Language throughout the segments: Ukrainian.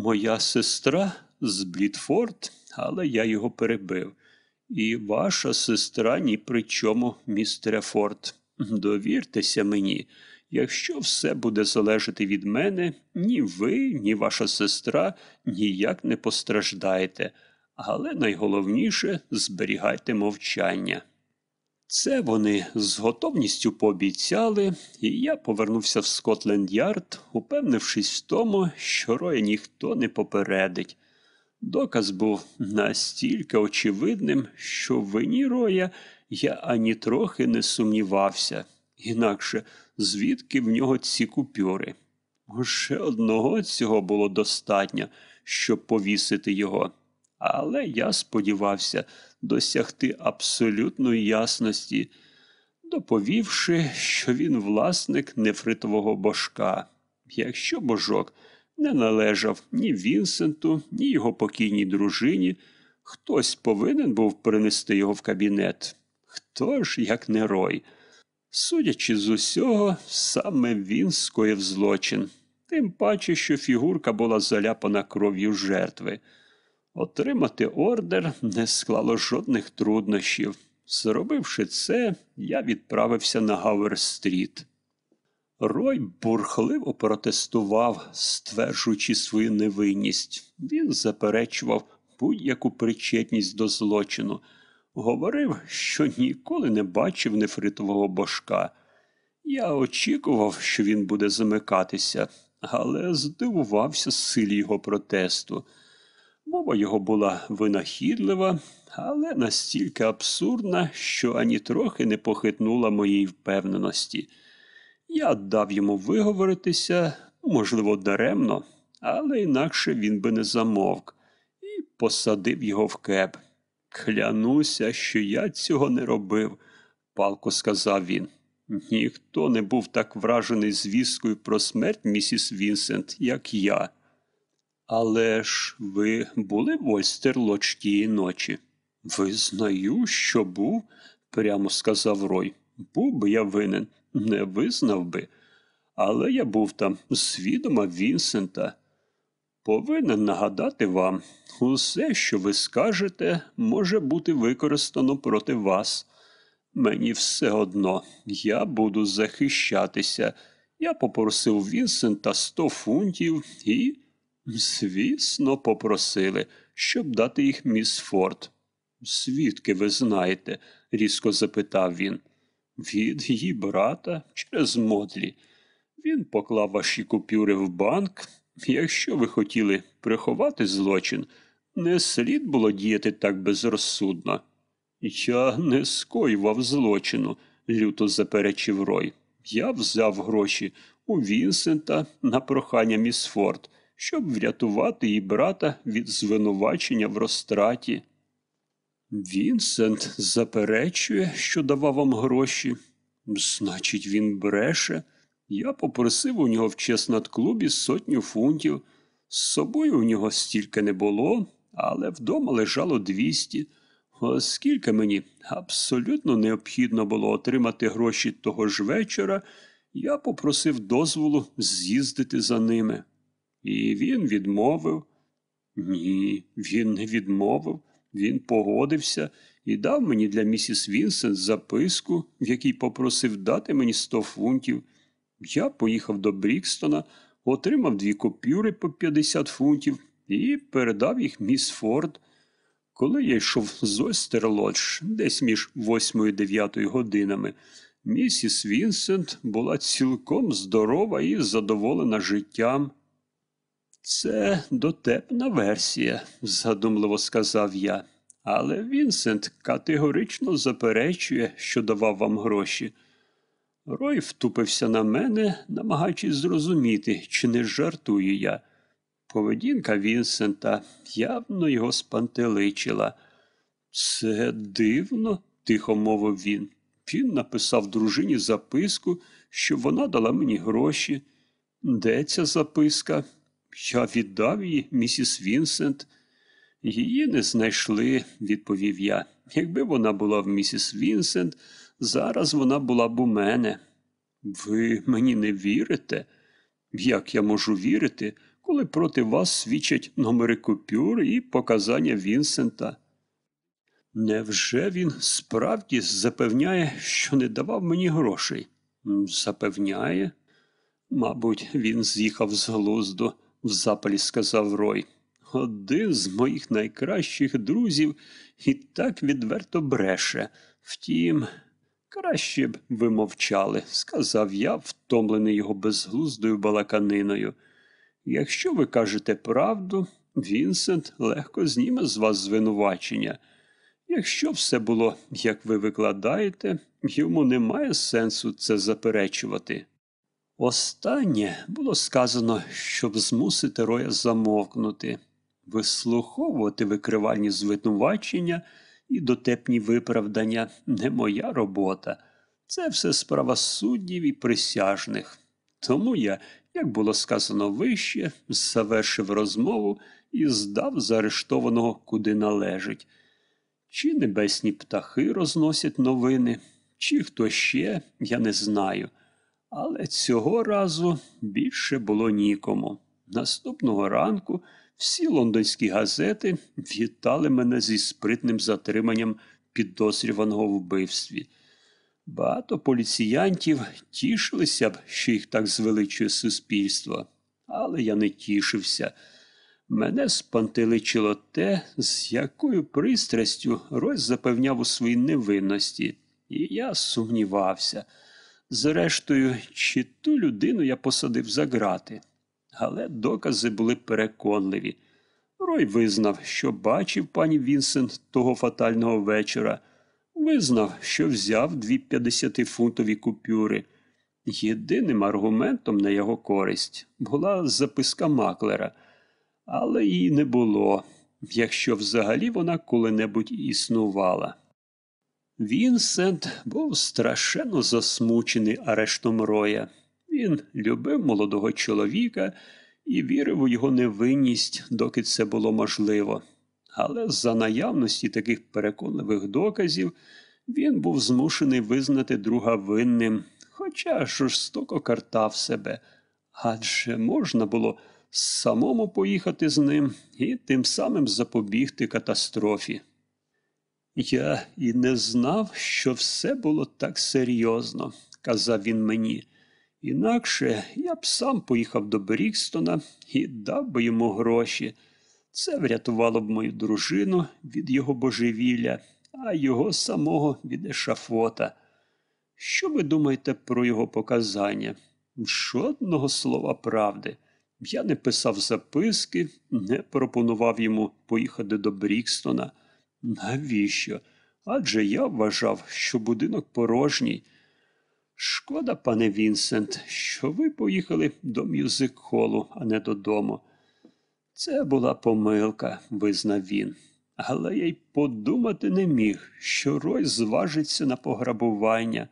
Моя сестра з Блітфорд, але я його перебив. І ваша сестра ні при чому, містере Форд. Довіртеся мені. Якщо все буде залежати від мене, ні ви, ні ваша сестра ніяк не постраждаєте. Але найголовніше зберігайте мовчання. Це вони з готовністю пообіцяли, і я повернувся в Скотленд-Ярд, упевнившись в тому, що Роя ніхто не попередить. Доказ був настільки очевидним, що в вині роя я ані трохи не сумнівався. Інакше звідки в нього ці купюри? Уже одного цього було достатньо, щоб повісити його. Але я сподівався досягти абсолютної ясності, доповівши, що він власник нефритового божка. Якщо божок не належав ні Вінсенту, ні його покійній дружині, хтось повинен був принести його в кабінет. Хто ж, як не Рой? Судячи з усього, саме він скоїв злочин, тим паче, що фігурка була заляпана кров'ю жертви. Отримати ордер не склало жодних труднощів. Зробивши це, я відправився на Гауер-стріт. Рой бурхливо протестував, стверджуючи свою невинність. Він заперечував будь-яку причетність до злочину. Говорив, що ніколи не бачив нефритового божка. Я очікував, що він буде замикатися, але здивувався силі його протесту. Мова його була винахідлива, але настільки абсурдна, що ані трохи не похитнула моїй впевненості. Я дав йому виговоритися, можливо, даремно, але інакше він би не замовк, і посадив його в кеп. Клянуся, що я цього не робив, палко сказав він. Ніхто не був так вражений звісткою про смерть місіс Вінсент, як я. Але ж ви були в Ольстерлоч тієї ночі? Визнаю, що був, прямо сказав Рой. Був би я винен, не визнав би. Але я був там з відома Вінсента. Повинен нагадати вам, усе, що ви скажете, може бути використано проти вас. Мені все одно, я буду захищатися. Я попросив Вінсента сто фунтів і. Звісно, попросили, щоб дати їх міс Форд. Звідки ви знаєте? різко запитав він. Від її брата через Модлі. Він поклав ваші купюри в банк. Якщо ви хотіли приховати злочин, не слід було діяти так безрозсудно. Я не скоював злочину, люто заперечив Рой. Я взяв гроші у Вінсента на прохання міс Форд щоб врятувати її брата від звинувачення в розтраті. Вінсент заперечує, що давав вам гроші. Значить, він бреше. Я попросив у нього в чеснат-клубі сотню фунтів. З собою у нього стільки не було, але вдома лежало двісті. Оскільки мені абсолютно необхідно було отримати гроші того ж вечора, я попросив дозволу з'їздити за ними. І він відмовив. Ні, він не відмовив. Він погодився і дав мені для місіс Вінсент записку, в якій попросив дати мені сто фунтів. Я поїхав до Брікстона, отримав дві купюри по 50 фунтів і передав їх міс Форд. Коли я йшов з Ойстерлодж, десь між восьмою і дев'ятою годинами, місіс Вінсент була цілком здорова і задоволена життям. Це дотепна версія, задумливо сказав я. Але Вінсент категорично заперечує, що давав вам гроші. Рой втупився на мене, намагаючись зрозуміти, чи не жартую я. Поведінка Вінсента явно його спантеличила. Це дивно, тихо мовив він. Він написав дружині записку, щоб вона дала мені гроші. Де ця записка? Я віддав її, місіс Вінсент. Її не знайшли, відповів я. Якби вона була в місіс Вінсент, зараз вона була б у мене. Ви мені не вірите? Як я можу вірити, коли проти вас свідчать номери купюр і показання Вінсента. Невже він справді запевняє, що не давав мені грошей? Запевняє? Мабуть, він з'їхав з глузду, в запалі сказав Рой. Один з моїх найкращих друзів і так відверто бреше. Втім, краще б ви мовчали, сказав я, втомлений його безглуздою балаканиною. Якщо ви кажете правду, Вінсент легко зніме з вас звинувачення. Якщо все було, як ви викладаєте, йому немає сенсу це заперечувати. Останнє було сказано, щоб змусити Роя замовкнути, вислуховувати викривальні звинувачення і дотепні виправдання не моя робота. Це все справа суддів і присяжних. Тому я, як було сказано вище, завершив розмову і здав заарештованого куди належить. Чи небесні птахи розносять новини, чи хто ще, я не знаю. Але цього разу більше було нікому. Наступного ранку всі лондонські газети вітали мене зі спритним затриманням підозрюваного в вбивстві. Багато поліціянтів тішилися б, що їх так звеличує суспільство, але я не тішився. Мене спантеличило те, з якою пристрастю Рось запевняв у своїй невинності, і я сумнівався. Зрештою, чи ту людину я посадив за грати. Але докази були переконливі. Рой визнав, що бачив пані Вінсент того фатального вечора, визнав, що взяв дві 50-фунтові купюри. Єдиним аргументом на його користь була записка маклера, але її не було, якщо взагалі вона коли-небудь існувала. Вінсент був страшенно засмучений арештом Роя. Він любив молодого чоловіка і вірив у його невинність, доки це було можливо. Але за наявності таких переконливих доказів він був змушений визнати друга винним, хоча жорстоко картав себе. Адже можна було самому поїхати з ним і тим самим запобігти катастрофі. Я і не знав, що все було так серйозно, казав він мені. Інакше я б сам поїхав до Брікстона і дав би йому гроші. Це врятувало б мою дружину від його божевілля, а його самого від ешафота. Що ви думаєте про його показання? Жодного слова правди. Я не писав записки, не пропонував йому поїхати до Брікстона. Навіщо? Адже я вважав, що будинок порожній. Шкода, пане Вінсент, що ви поїхали до мюзик-холу, а не додому. Це була помилка, визнав він. Але я й подумати не міг, що Рой зважиться на пограбування.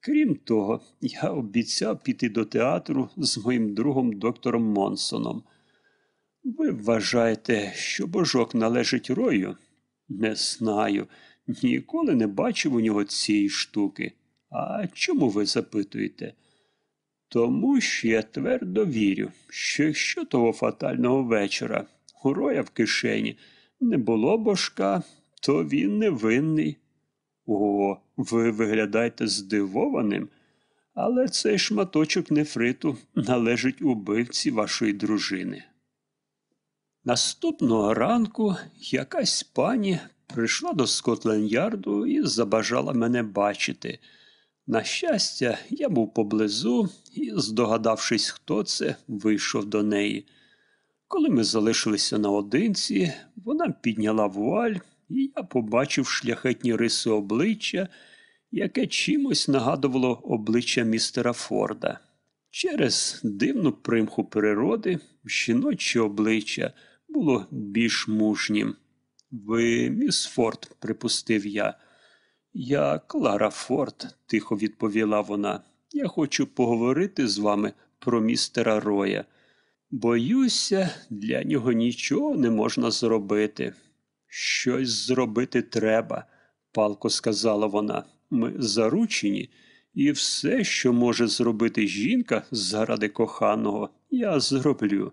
Крім того, я обіцяв піти до театру з моїм другом доктором Монсоном. Ви вважаєте, що божок належить Рою? Не знаю. Ніколи не бачив у нього цієї штуки. А чому ви запитуєте? Тому що я твердо вірю, що якщо того фатального вечора у Роя в кишені не було божка, то він невинний. О, ви виглядаєте здивованим, але цей шматочок нефриту належить убивці вашої дружини. Наступного ранку якась пані прийшла до Скотленд-Ярду і забажала мене бачити. На щастя, я був поблизу і, здогадавшись, хто це, вийшов до неї. Коли ми залишилися наодинці, вона підняла вуаль, і я побачив шляхетні риси обличчя, яке чимось нагадувало обличчя містера Форда. Через дивну примху природи жіноче обличчя було більш мужнім. Ви, міс Форд, припустив я. Я Клара Форд, тихо відповіла вона. Я хочу поговорити з вами про містера Роя. Боюся, для нього нічого не можна зробити. Щось зробити треба, палко сказала вона. Ми заручені, і все, що може зробити жінка заради коханого, я зроблю.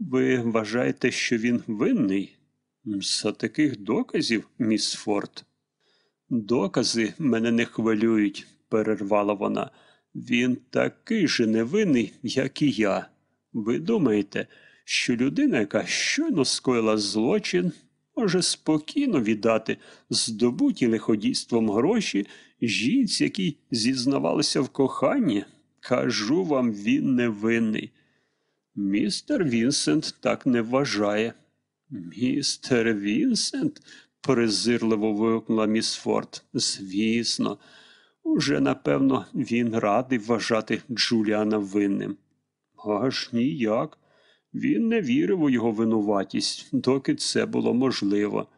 Ви вважаєте, що він винний? За таких доказів, міс Форд. Докази мене не хвилюють, перервала вона. Він такий же невинний, як і я. Ви думаєте, що людина, яка щойно скоїла злочин, може спокійно віддати здобуті лиходійством гроші жінці, якій зізнавалися в коханні? Кажу вам, він невинний. Містер Вінсент так не вважає. Містер Вінсент? презирливо вигукнула міс Форд. Звісно, уже, напевно, він радий вважати Джуліана винним. Аж ніяк. Він не вірив у його винуватість, доки це було можливо.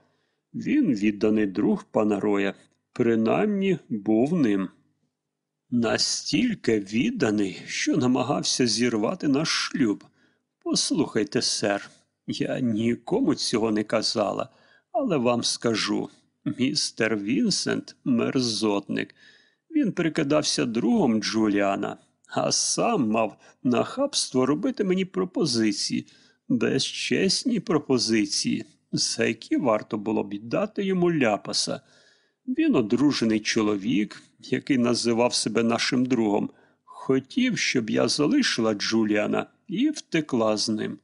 Він відданий друг пана Роя, принаймні був ним. Настільки відданий, що намагався зірвати наш шлюб. Послухайте, сер, я нікому цього не казала, але вам скажу містер Вінсент мерзотник. Він прикидався другом Джуліана, а сам мав нахабство робити мені пропозиції, безчесні пропозиції, за які варто було б дати йому ляпаса. Він одружений чоловік, який називав себе нашим другом, хотів, щоб я залишила Джуліана і втекла з ним.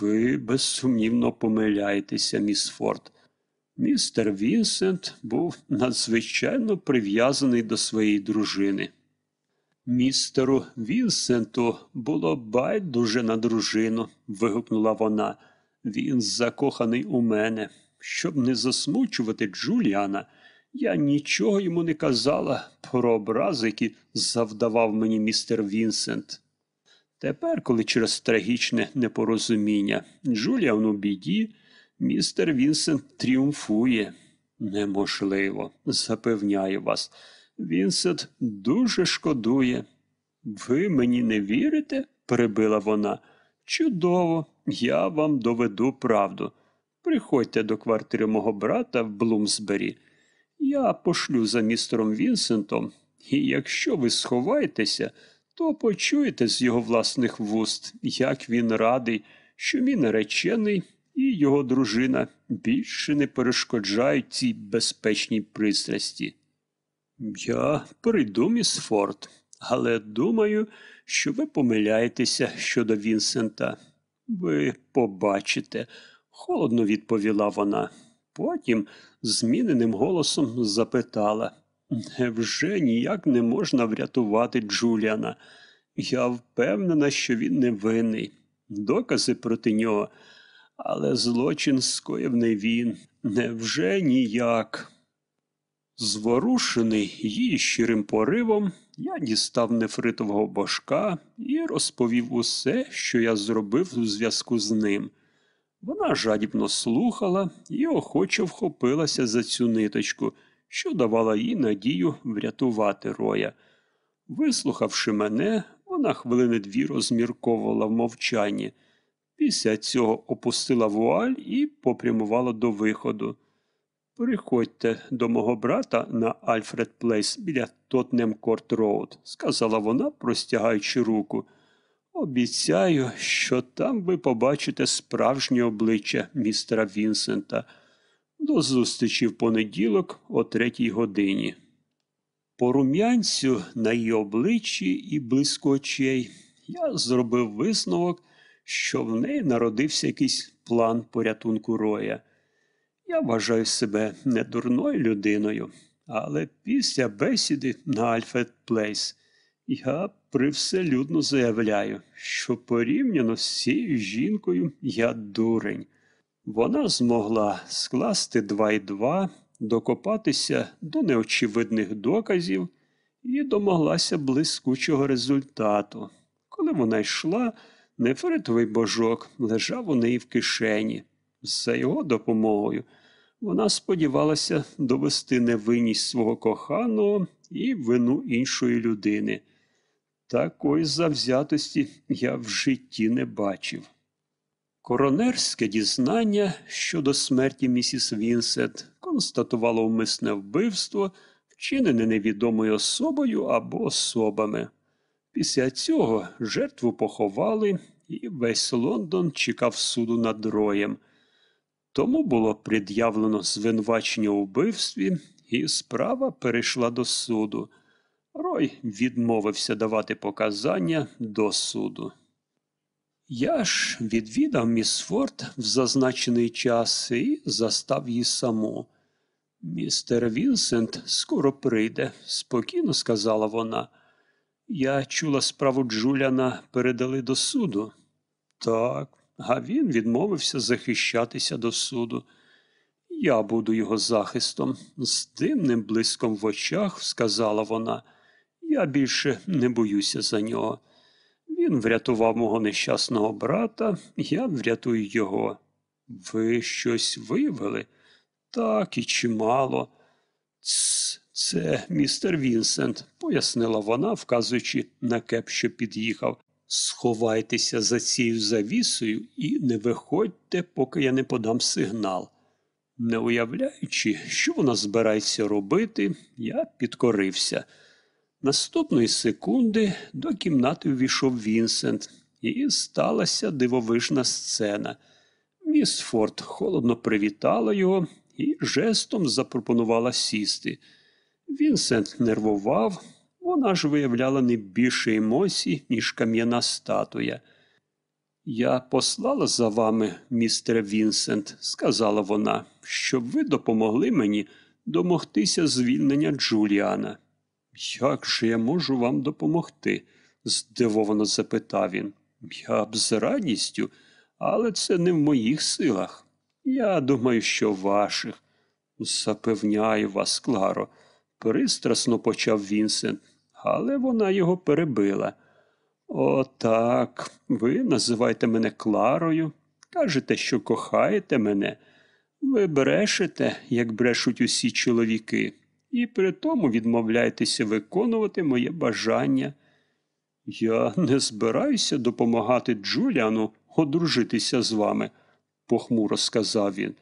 Ви безсумнівно помиляєтеся, міс Форд. Містер Вінсент був надзвичайно прив'язаний до своєї дружини. Містеру Вінсенту було байдуже на дружину, вигукнула вона. Він закоханий у мене. Щоб не засмучувати Джуліана, я нічого йому не казала про образи, які завдавав мені містер Вінсент. Тепер, коли через трагічне непорозуміння Джуліан у біді, містер Вінсент тріумфує. Неможливо, запевняю вас. Вінсент дуже шкодує. Ви мені не вірите? перебила вона. Чудово, я вам доведу правду. Приходьте до квартири мого брата в Блумсбері. Я пошлю за містером Вінсентом, і якщо ви сховаєтеся, то почуєте з його власних вуст, як він радий, що мій наречений і його дружина більше не перешкоджають цій безпечній пристрасті. Я прийду, міс Форд, але думаю, що ви помиляєтеся щодо Вінсента. Ви побачите, холодно відповіла вона. Потім зміненим голосом запитала Невже ніяк не можна врятувати Джуліана? Я впевнена, що він невинний. Докази проти нього. Але злочин скоїв не він. Невже ніяк? Зворушений її щирим поривом, я дістав нефритового башка і розповів усе, що я зробив у зв'язку з ним. Вона жадібно слухала і охоче вхопилася за цю ниточку, що давала їй надію врятувати роя. Вислухавши мене, вона хвилини дві розмірковувала в мовчанні. Після цього опустила вуаль і попрямувала до виходу. Приходьте до мого брата на Альфред Плейс біля Тотнем Корт Роуд, сказала вона, простягаючи руку. Обіцяю, що там ви побачите справжнє обличчя містера Вінсента. До зустрічі в понеділок о третій годині. По рум'янцю на її обличчі і блиску очей я зробив висновок, що в неї народився якийсь план порятунку Роя. Я вважаю себе недурною людиною, але після бесіди на Альфред Плейс я привселюдно заявляю, що порівняно з цією жінкою я дурень. Вона змогла скласти два і два, докопатися до неочевидних доказів і домоглася блискучого результату. Коли вона йшла, нефритовий божок лежав у неї в кишені. За його допомогою вона сподівалася довести невинність свого коханого і вину іншої людини. Такої завзятості я в житті не бачив. Коронерське дізнання щодо смерті місіс Вінсет констатувало умисне вбивство, вчинене невідомою особою або особами. Після цього жертву поховали і весь Лондон чекав суду над роєм. Тому було пред'явлено звинувачення у вбивстві, і справа перейшла до суду. Рой відмовився давати показання до суду. Я ж відвідав міс Форд в зазначений час і застав її саму. Містер Вінсент скоро прийде, спокійно сказала вона. Я чула справу Джуляна передали до суду. Так, а він відмовився захищатися до суду. Я буду його захистом. З димним блиском в очах, сказала вона. Я більше не боюся за нього. Він врятував мого нещасного брата, я врятую його. Ви щось виявили? Так і чимало. Ц, це містер Вінсент, пояснила вона, вказуючи на кеп, що під'їхав. Сховайтеся за цією завісою і не виходьте, поки я не подам сигнал. Не уявляючи, що вона збирається робити, я підкорився. Наступної секунди до кімнати ввійшов Вінсент, і сталася дивовижна сцена. Міс Форд холодно привітала його і жестом запропонувала сісти. Вінсент нервував, вона ж виявляла не більше емоцій, ніж кам'яна статуя. Я послала за вами, містере Вінсент, сказала вона, щоб ви допомогли мені домогтися звільнення Джуліана. Як же я можу вам допомогти? здивовано запитав він. Я б з радістю, але це не в моїх силах. Я думаю, що ваших. Запевняю вас, Кларо, пристрасно почав Вінсент, але вона його перебила. Отак, ви називаєте мене Кларою, кажете, що кохаєте мене. Ви брешете, як брешуть усі чоловіки, і при тому відмовляєтеся виконувати моє бажання. Я не збираюся допомагати Джуліану одружитися з вами, похмуро сказав він.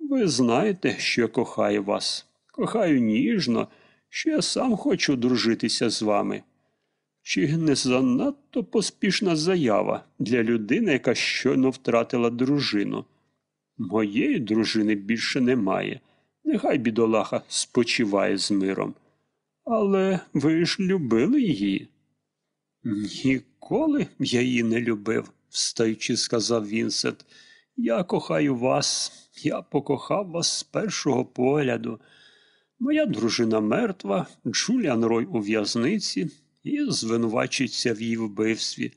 Ви знаєте, що я кохаю вас. Кохаю ніжно, що я сам хочу одружитися з вами. Чи не занадто поспішна заява для людини, яка щойно втратила дружину? Моєї дружини більше немає. Нехай бідолаха спочиває з миром. Але ви ж любили її? Ніколи я її не любив, встаючи, сказав Вінсент. Я кохаю вас, я покохав вас з першого погляду. Моя дружина мертва, Джуліан Рой у в'язниці і звинувачується в її вбивстві.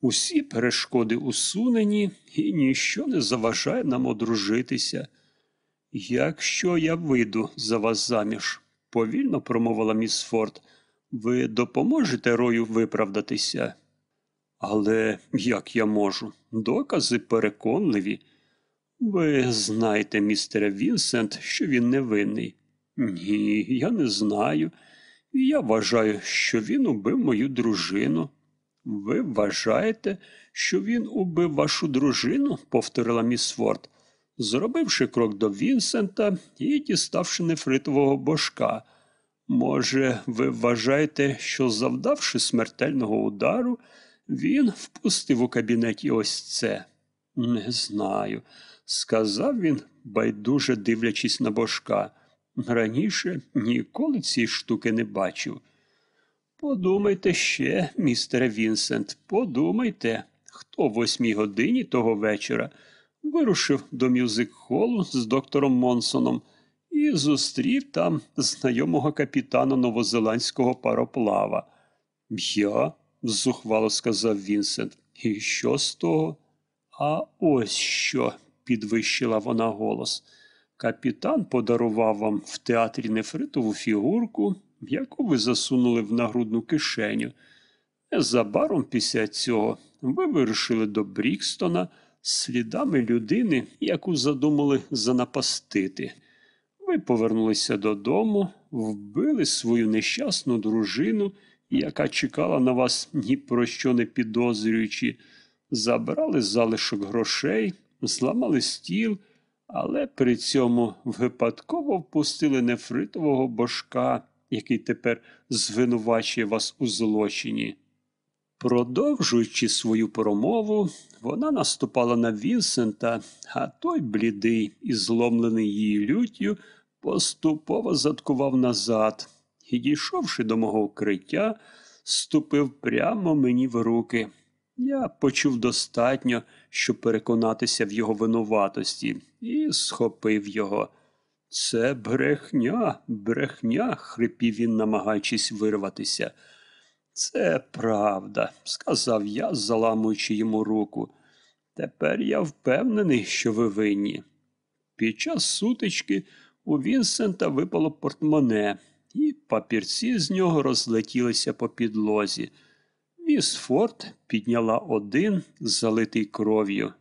Усі перешкоди усунені, і ніщо не заважає нам одружитися. Якщо я вийду за вас заміж, повільно промовила міс Форд, ви допоможете Рою виправдатися? Але як я можу? Докази переконливі. Ви знаєте, містере Вінсент, що він невинний. Ні, я не знаю. І я вважаю, що він убив мою дружину. Ви вважаєте, що він убив вашу дружину? повторила міс Форд, зробивши крок до Вінсента і діставши нефритового божка. Може, ви вважаєте, що, завдавши смертельного удару, він впустив у кабінеті ось це? Не знаю, сказав він, байдуже дивлячись на божка. Раніше ніколи цієї штуки не бачив. Подумайте ще, містере Вінсент, подумайте, хто в восьмій годині того вечора вирушив до мюзик-холу з доктором Монсоном і зустрів там знайомого капітана новозеландського пароплава. Я, зухвало сказав Вінсент, і що з того? А ось що, підвищила вона голос. Капітан подарував вам в театрі нефритову фігурку, яку ви засунули в нагрудну кишеню. Незабаром після цього ви вирушили до Брікстона слідами людини, яку задумали занапастити. Ви повернулися додому, вбили свою нещасну дружину, яка чекала на вас ні про що не підозрюючи, забрали залишок грошей, зламали стіл але при цьому випадково впустили нефритового божка, який тепер звинувачує вас у злочині. Продовжуючи свою промову, вона наступала на Вінсента, а той, блідий і зломлений її люттю, поступово заткував назад і, дійшовши до мого укриття, ступив прямо мені в руки. Я почув достатньо, щоб переконатися в його винуватості, і схопив його. Це брехня, брехня, хрипів він, намагаючись вирватися. Це правда, сказав я, заламуючи йому руку. Тепер я впевнений, що ви винні. Під час сутички у Вінсента випало портмоне, і папірці з нього розлетілися по підлозі. Міс Форд підняла один, залитий кров'ю.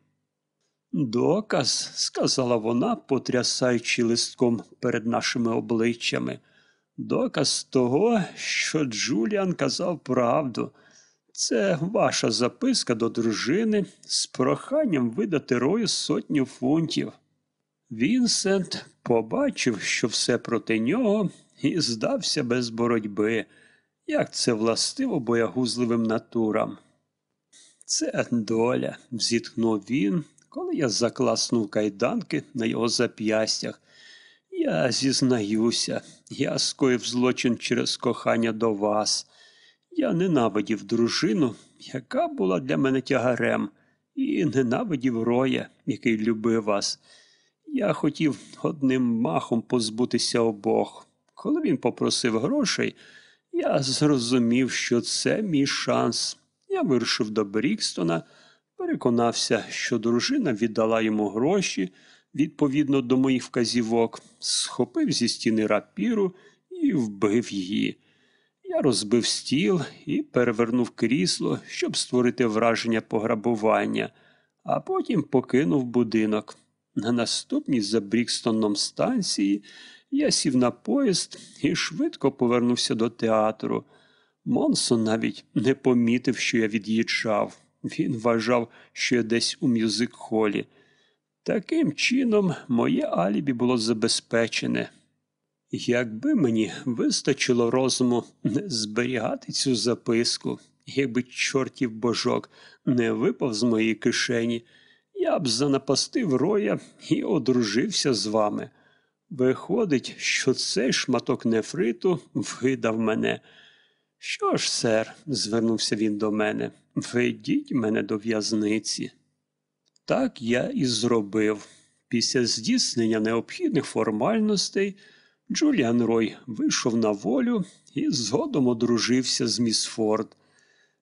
Доказ, сказала вона, потрясаючи листком перед нашими обличчями. Доказ того, що Джуліан казав правду. Це ваша записка до дружини з проханням видати рою сотню фунтів. Вінсент побачив, що все проти нього, і здався без боротьби, як це властиво боягузливим натурам. Це доля, зітхнув він, коли я закласнув кайданки на його зап'ястях. Я зізнаюся, я скоїв злочин через кохання до вас. Я ненавидів дружину, яка була для мене тягарем, і ненавидів роя, який любив вас. Я хотів одним махом позбутися обох. Коли він попросив грошей, я зрозумів, що це мій шанс. Я вирушив до Брікстона, переконався, що дружина віддала йому гроші відповідно до моїх вказівок, схопив зі стіни рапіру і вбив її. Я розбив стіл і перевернув крісло, щоб створити враження пограбування, а потім покинув будинок. На наступній за Брікстоном станції я сів на поїзд і швидко повернувся до театру. Монсон навіть не помітив, що я від'їжджав. Він вважав, що я десь у мюзик-холі. Таким чином, моє алібі було забезпечене. Якби мені вистачило розуму не зберігати цю записку, якби чортів божок не випав з моєї кишені, я б занапастив роя і одружився з вами. Виходить, що цей шматок нефриту видав мене. Що ж, сер, звернувся він до мене, ведіть мене до в'язниці. Так я і зробив. Після здійснення необхідних формальностей Джуліан Рой вийшов на волю і згодом одружився з міс Форд.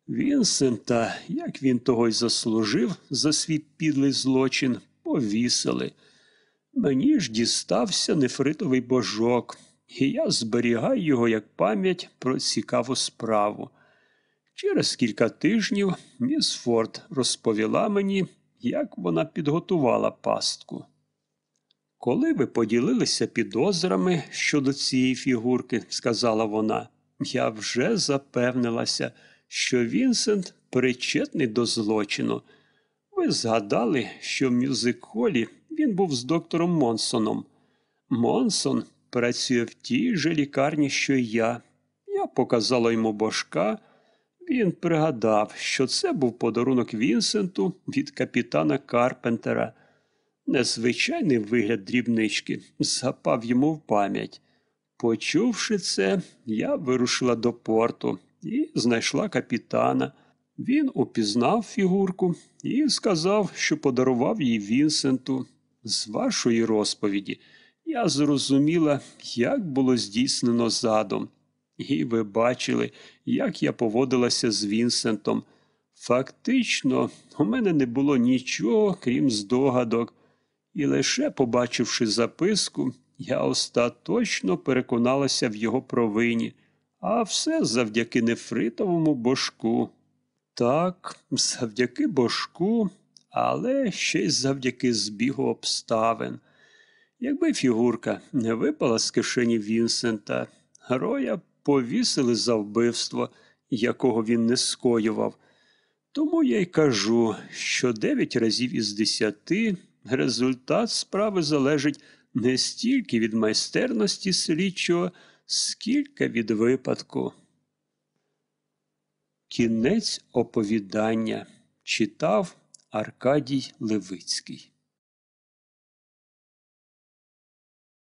Вінсента, як він того й заслужив за свій підлий злочин, повісили. Мені ж дістався нефритовий божок, і я зберігаю його як пам'ять про цікаву справу. Через кілька тижнів міс Форд розповіла мені, як вона підготувала пастку. Коли ви поділилися підозрами щодо цієї фігурки, сказала вона, я вже запевнилася, що Вінсент причетний до злочину. Ви згадали, що в мюзик-холі він був з доктором Монсоном. Монсон працює в тій же лікарні, що й я. Я показала йому божка. Він пригадав, що це був подарунок Вінсенту від капітана Карпентера. Незвичайний вигляд дрібнички запав йому в пам'ять. Почувши це, я вирушила до порту і знайшла капітана. Він упізнав фігурку і сказав, що подарував її Вінсенту. З вашої розповіді я зрозуміла, як було здійснено задум. І ви бачили, як я поводилася з Вінсентом. Фактично, у мене не було нічого, крім здогадок, і лише побачивши записку, я остаточно переконалася в його провині, а все завдяки нефритовому божку. Так, завдяки божку, але ще й завдяки збігу обставин. Якби фігурка не випала з кишені Вінсента, Роя повісили за вбивство, якого він не скоював. Тому я й кажу, що дев'ять разів із десяти результат справи залежить не стільки від майстерності слідчого, скільки від випадку. Кінець оповідання читав Аркадій Левицький.